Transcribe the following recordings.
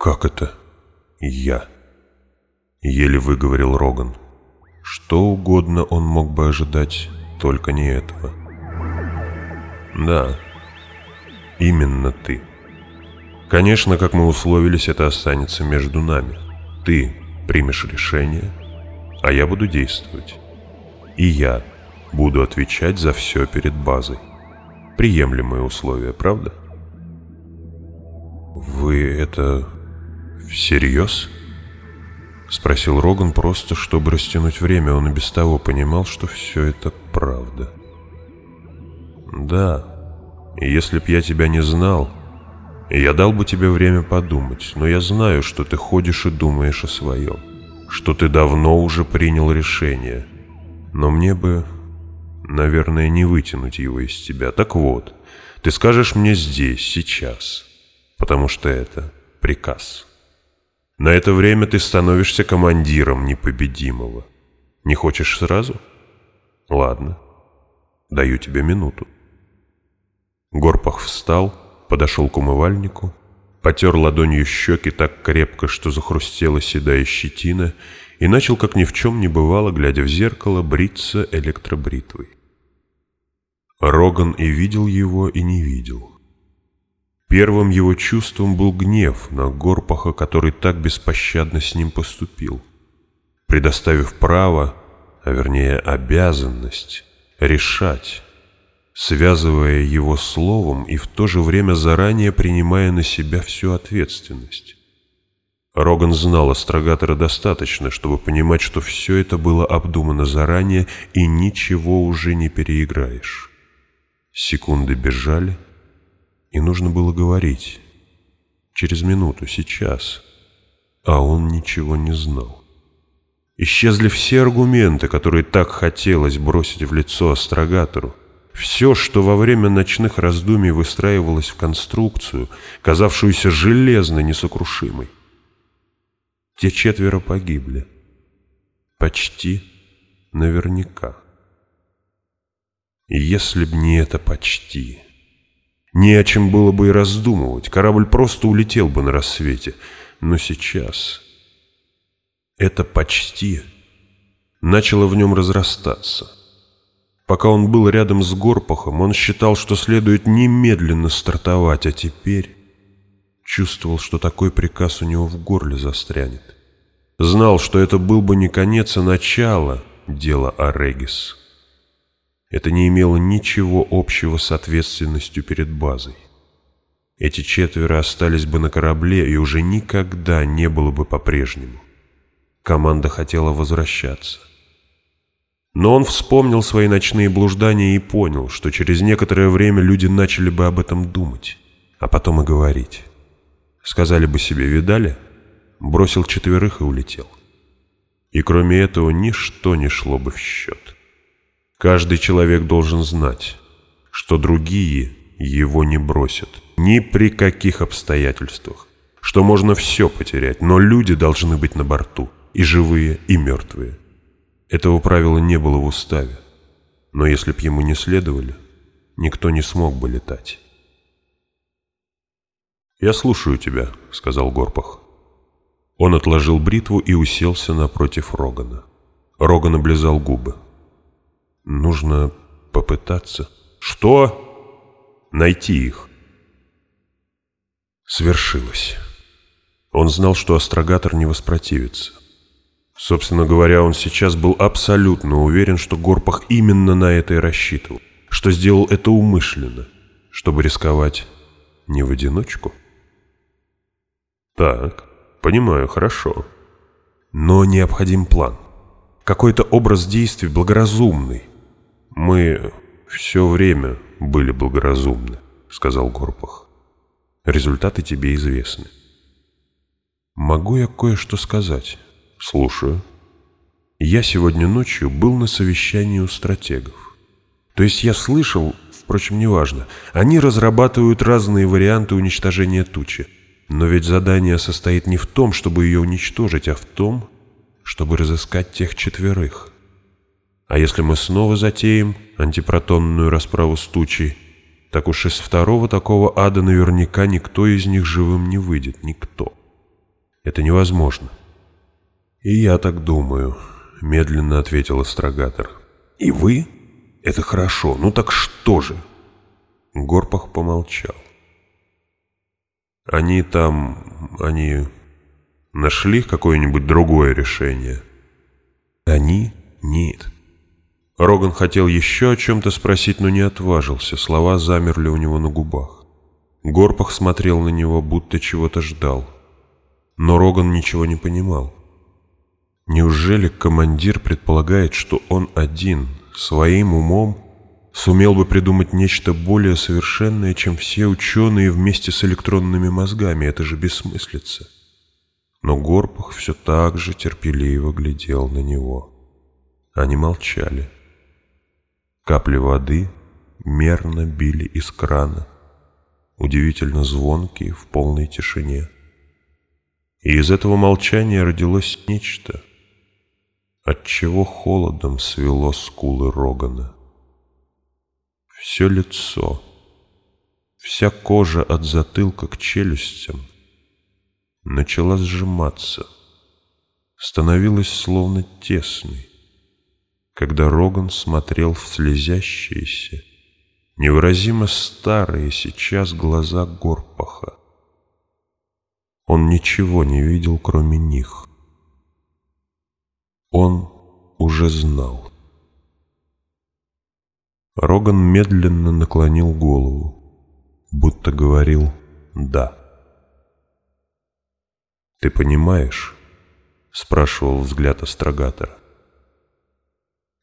«Как это? Я?» — еле выговорил Роган. Что угодно он мог бы ожидать, только не этого. «Да, именно ты. Конечно, как мы условились, это останется между нами. Ты примешь решение, а я буду действовать. И я буду отвечать за все перед базой. Приемлемые условия, правда?» «Вы это «Всерьез?» — спросил Роган просто, чтобы растянуть время. Он и без того понимал, что все это правда. «Да, если б я тебя не знал, я дал бы тебе время подумать, но я знаю, что ты ходишь и думаешь о своем, что ты давно уже принял решение, но мне бы, наверное, не вытянуть его из тебя. Так вот, ты скажешь мне здесь, сейчас, потому что это приказ». На это время ты становишься командиром непобедимого. Не хочешь сразу? Ладно. Даю тебе минуту. Горпах встал, подошел к умывальнику, потер ладонью щеки так крепко, что захрустела седая щетина, и начал, как ни в чем не бывало, глядя в зеркало, бриться электробритвой. Роган и видел его, и не видел. Первым его чувством был гнев на Горпаха, который так беспощадно с ним поступил, предоставив право, а вернее обязанность, решать, связывая его словом и в то же время заранее принимая на себя всю ответственность. Роган знал астрогатора достаточно, чтобы понимать, что все это было обдумано заранее и ничего уже не переиграешь. Секунды бежали, и нужно было говорить. Через минуту, сейчас. А он ничего не знал. Исчезли все аргументы, которые так хотелось бросить в лицо астрогатору. Все, что во время ночных раздумий выстраивалось в конструкцию, казавшуюся железно несокрушимой. Те четверо погибли. Почти наверняка. И если б не это почти... Не о чем было бы и раздумывать, корабль просто улетел бы на рассвете. Но сейчас это почти начало в нем разрастаться. Пока он был рядом с Горпахом, он считал, что следует немедленно стартовать, а теперь чувствовал, что такой приказ у него в горле застрянет. Знал, что это был бы не конец, а начало дела Арегис. Это не имело ничего общего с ответственностью перед базой. Эти четверо остались бы на корабле и уже никогда не было бы по-прежнему. Команда хотела возвращаться. Но он вспомнил свои ночные блуждания и понял, что через некоторое время люди начали бы об этом думать, а потом и говорить. Сказали бы себе «видали?» бросил четверых и улетел. И кроме этого ничто не шло бы в счет. Каждый человек должен знать, что другие его не бросят ни при каких обстоятельствах, что можно все потерять, но люди должны быть на борту, и живые, и мертвые. Этого правила не было в уставе, но если б ему не следовали, никто не смог бы летать. «Я слушаю тебя», — сказал Горпах. Он отложил бритву и уселся напротив Рогана. Роган облизал губы. Нужно попытаться. Что? Найти их. Свершилось. Он знал, что астрогатор не воспротивится. Собственно говоря, он сейчас был абсолютно уверен, что Горпах именно на это и рассчитывал, что сделал это умышленно, чтобы рисковать не в одиночку. Так, понимаю, хорошо. Но необходим план. Какой-то образ действий благоразумный, «Мы все время были благоразумны», — сказал Горпах. «Результаты тебе известны». «Могу я кое-что сказать?» «Слушаю». «Я сегодня ночью был на совещании у стратегов. То есть я слышал, впрочем, неважно, они разрабатывают разные варианты уничтожения тучи. Но ведь задание состоит не в том, чтобы ее уничтожить, а в том, чтобы разыскать тех четверых. А если мы снова затеем антипротонную расправу с тучей, так уж из второго такого ада наверняка никто из них живым не выйдет, никто. Это невозможно. И я так думаю, медленно ответил астрогатор. И вы? Это хорошо. Ну так что же? Горпах помолчал. Они там... они... нашли какое-нибудь другое решение? Они? Нет. Роган хотел еще о чем-то спросить, но не отважился. Слова замерли у него на губах. Горпах смотрел на него, будто чего-то ждал. Но Роган ничего не понимал. Неужели командир предполагает, что он один, своим умом, сумел бы придумать нечто более совершенное, чем все ученые вместе с электронными мозгами? Это же бессмыслица. Но Горпах все так же терпеливо глядел на него. Они молчали. Капли воды мерно били из крана, удивительно звонкие в полной тишине. И из этого молчания родилось нечто, от чего холодом свело скулы Рогана. Все лицо, вся кожа от затылка к челюстям начала сжиматься, становилась словно тесной когда Роган смотрел в слезящиеся, невыразимо старые сейчас глаза Горпаха. Он ничего не видел, кроме них. Он уже знал. Роган медленно наклонил голову, будто говорил «да». «Ты понимаешь?» — спрашивал взгляд астрогатора.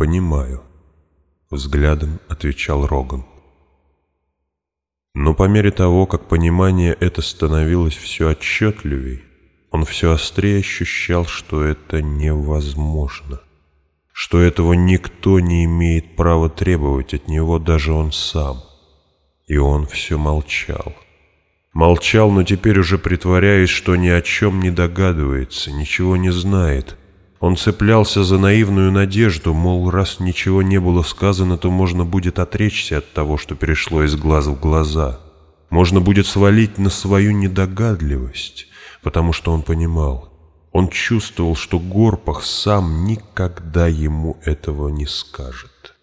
«Понимаю», — взглядом отвечал Роган. Но по мере того, как понимание это становилось все отчетливей, он все острее ощущал, что это невозможно, что этого никто не имеет права требовать от него, даже он сам. И он все молчал. Молчал, но теперь уже притворяясь, что ни о чем не догадывается, ничего не знает, он цеплялся за наивную надежду, мол, раз ничего не было сказано, то можно будет отречься от того, что перешло из глаз в глаза. Можно будет свалить на свою недогадливость, потому что он понимал. Он чувствовал, что Горпах сам никогда ему этого не скажет.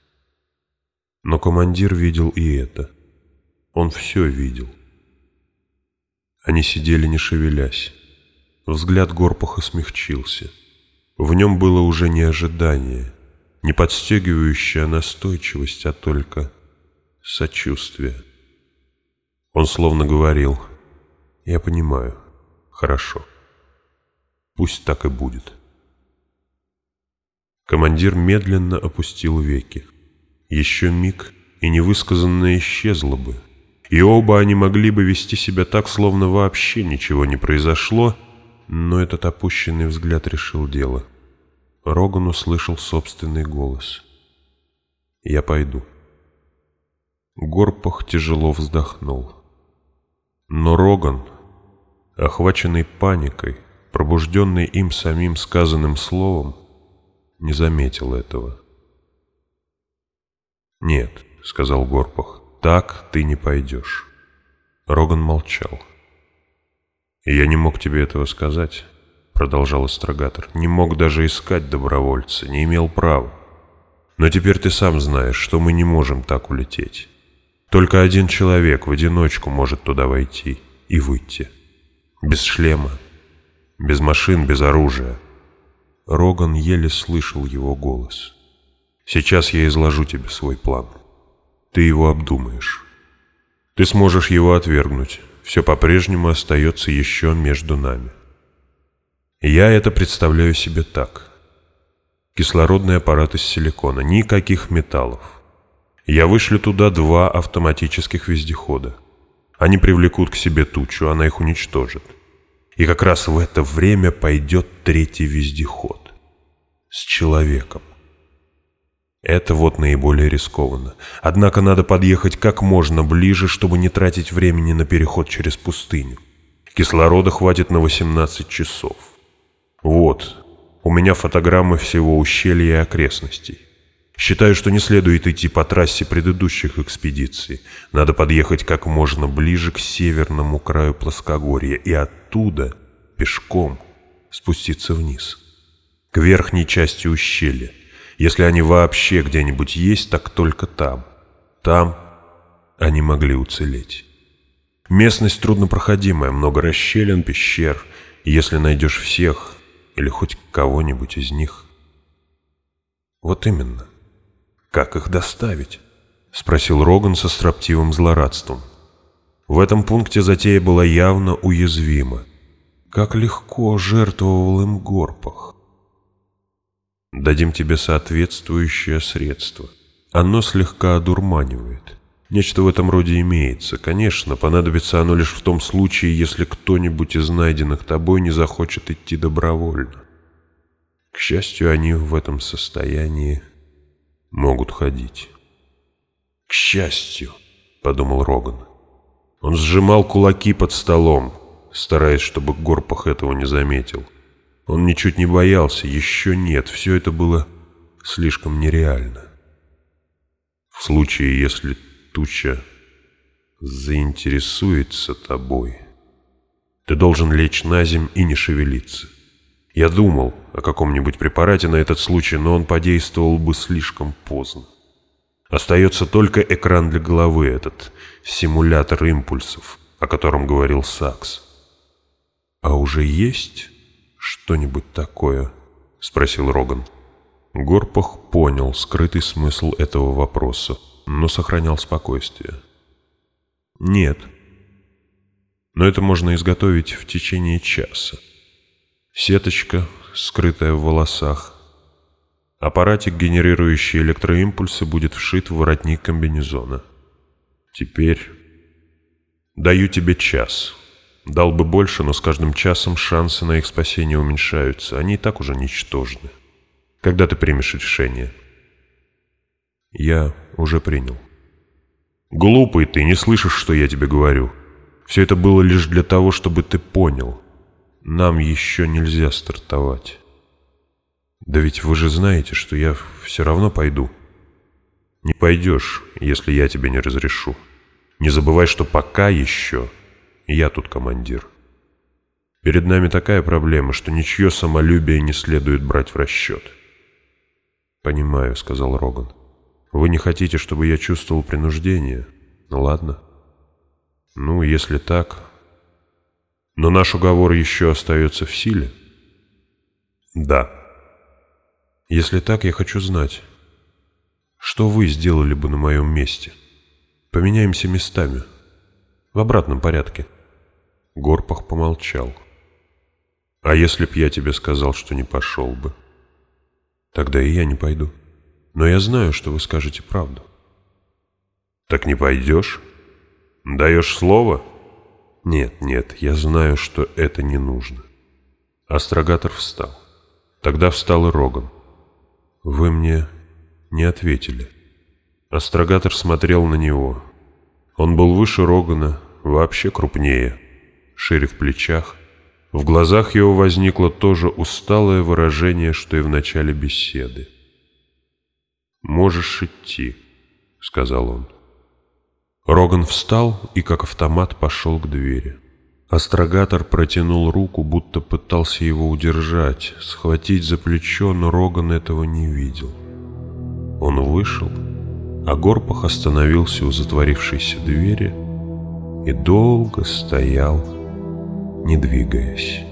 Но командир видел и это. Он все видел. Они сидели не шевелясь. Взгляд Горпаха смягчился — в нем было уже не ожидание, не подстегивающая настойчивость, а только сочувствие. Он словно говорил, «Я понимаю, хорошо, пусть так и будет». Командир медленно опустил веки. Еще миг, и невысказанное исчезло бы, и оба они могли бы вести себя так, словно вообще ничего не произошло, но этот опущенный взгляд решил дело. Роган услышал собственный голос. «Я пойду». Горпах тяжело вздохнул. Но Роган, охваченный паникой, пробужденный им самим сказанным словом, не заметил этого. «Нет», — сказал Горпах, — «так ты не пойдешь». Роган молчал. «Я не мог тебе этого сказать», — продолжал астрогатор. «Не мог даже искать добровольца, не имел права. Но теперь ты сам знаешь, что мы не можем так улететь. Только один человек в одиночку может туда войти и выйти. Без шлема, без машин, без оружия». Роган еле слышал его голос. «Сейчас я изложу тебе свой план. Ты его обдумаешь. Ты сможешь его отвергнуть, все по-прежнему остается еще между нами. Я это представляю себе так. Кислородный аппарат из силикона, никаких металлов. Я вышлю туда два автоматических вездехода. Они привлекут к себе тучу, она их уничтожит. И как раз в это время пойдет третий вездеход. С человеком. Это вот наиболее рискованно. Однако надо подъехать как можно ближе, чтобы не тратить времени на переход через пустыню. Кислорода хватит на 18 часов. Вот, у меня фотограммы всего ущелья и окрестностей. Считаю, что не следует идти по трассе предыдущих экспедиций. Надо подъехать как можно ближе к северному краю плоскогорья и оттуда пешком спуститься вниз, к верхней части ущелья. Если они вообще где-нибудь есть, так только там. Там они могли уцелеть. Местность труднопроходимая, много расщелин, пещер. Если найдешь всех или хоть кого-нибудь из них... Вот именно. Как их доставить? Спросил Роган со строптивым злорадством. В этом пункте затея была явно уязвима. Как легко жертвовал им Горпах. Дадим тебе соответствующее средство. Оно слегка одурманивает. Нечто в этом роде имеется. Конечно, понадобится оно лишь в том случае, если кто-нибудь из найденных тобой не захочет идти добровольно. К счастью, они в этом состоянии могут ходить. «К счастью», — подумал Роган. Он сжимал кулаки под столом, стараясь, чтобы Горпах этого не заметил. Он ничуть не боялся, еще нет, все это было слишком нереально. В случае, если туча заинтересуется тобой, ты должен лечь на земь и не шевелиться. Я думал о каком-нибудь препарате на этот случай, но он подействовал бы слишком поздно. Остается только экран для головы, этот симулятор импульсов, о котором говорил Сакс. «А уже есть что-нибудь такое?» — спросил Роган. Горпах понял скрытый смысл этого вопроса, но сохранял спокойствие. «Нет. Но это можно изготовить в течение часа. Сеточка, скрытая в волосах, Аппаратик, генерирующий электроимпульсы, будет вшит в воротник комбинезона. Теперь даю тебе час. Дал бы больше, но с каждым часом шансы на их спасение уменьшаются. Они и так уже ничтожны. Когда ты примешь решение? Я уже принял. Глупый ты, не слышишь, что я тебе говорю. Все это было лишь для того, чтобы ты понял. Нам еще нельзя стартовать. «Да ведь вы же знаете, что я все равно пойду». «Не пойдешь, если я тебе не разрешу. Не забывай, что пока еще я тут командир». Перед нами такая проблема, что ничье самолюбие не следует брать в расчет. «Понимаю», — сказал Роган. «Вы не хотите, чтобы я чувствовал принуждение? Ну ладно. Ну, если так... Но наш уговор еще остается в силе?» «Да», если так, я хочу знать, что вы сделали бы на моем месте? Поменяемся местами. В обратном порядке. Горпах помолчал. А если б я тебе сказал, что не пошел бы? Тогда и я не пойду. Но я знаю, что вы скажете правду. Так не пойдешь? Даешь слово? Нет, нет, я знаю, что это не нужно. Астрогатор встал. Тогда встал и Роган. «Вы мне не ответили». Астрогатор смотрел на него. Он был выше Рогана, вообще крупнее, шире в плечах. В глазах его возникло то же усталое выражение, что и в начале беседы. «Можешь идти», — сказал он. Роган встал и, как автомат, пошел к двери. Астрогатор протянул руку, будто пытался его удержать, схватить за плечо, но Роган этого не видел. Он вышел, а Горпах остановился у затворившейся двери и долго стоял, не двигаясь.